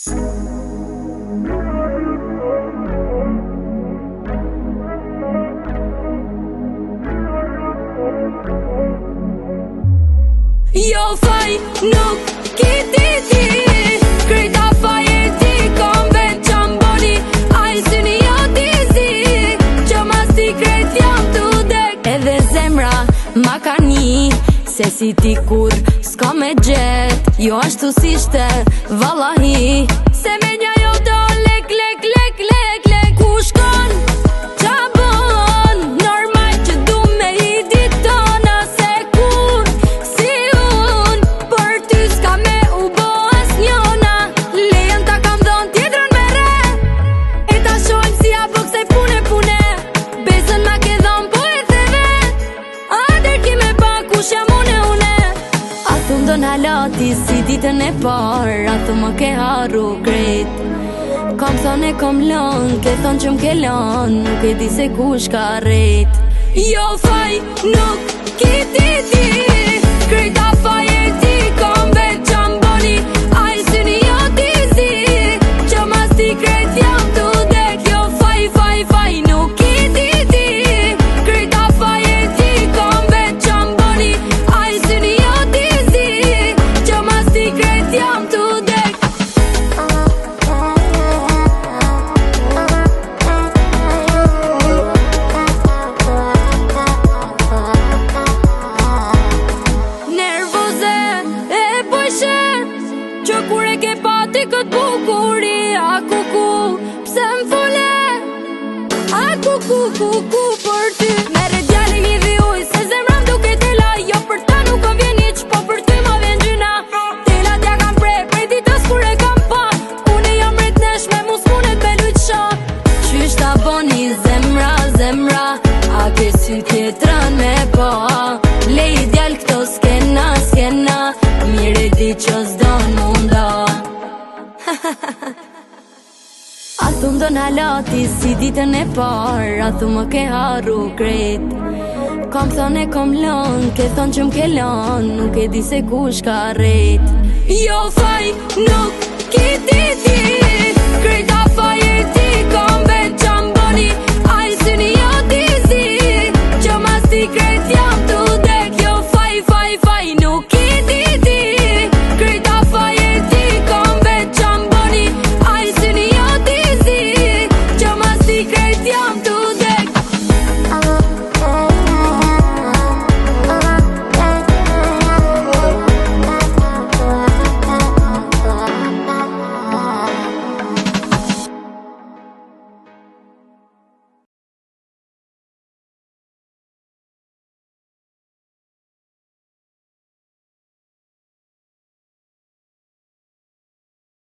Jo faj nuk kiti ti Kryta faj e ti kom vetë që mboni A i syni jo ti zi Që mas ti kret jam të dek Edhe zemra ma ka një Se si ti kur s'ka me gjet Jo ashtu si shte valahi Se me një jo do lek, lek, lek, lek, lek Ku shkon, qa bon Normaj që du me i ditona Se kur si un Për ty s'ka me u bo as njona Lejën ta kam dhon tjetrën me re E ta shojmë si a po kse pune, pune Besën ma ke dhon po e theve Ader ki me pa ku shëm fundën halati si ditën e parë Atë më ke harru kretë Kam thonë e kom lënë, ke thonë që m'ke lënë Nuk e di se kush ka rritë Jo faj nuk ke ti që kur e ke pati këtë bukuri A kuku, pse më fule A kuku, kuku për ty Mere djali një dhe uj, se zemram duke të la Jo për ta nuk o vjen iq, po për ty ma vjen gjyna Të la dja kam pre, prej ditës kur e kam pa Unë jam rrit nesh, me mus punet me lujt sha Qysh ta boni zemra, zemra A kësi tjetran me pa Lej djali këto skena, skena Mire di qës Unë do në si ditën e parë A më ke harru kret Kam thonë e kam lën, Ke thonë që më ke lonë Nuk e di se kush ka rret Jo faj nuk ki ti ti Kreta faj e ti kom vetë që më boni i si një jo ti zi Që mas ti kret jam të dek Jo faj faj faj nuk ki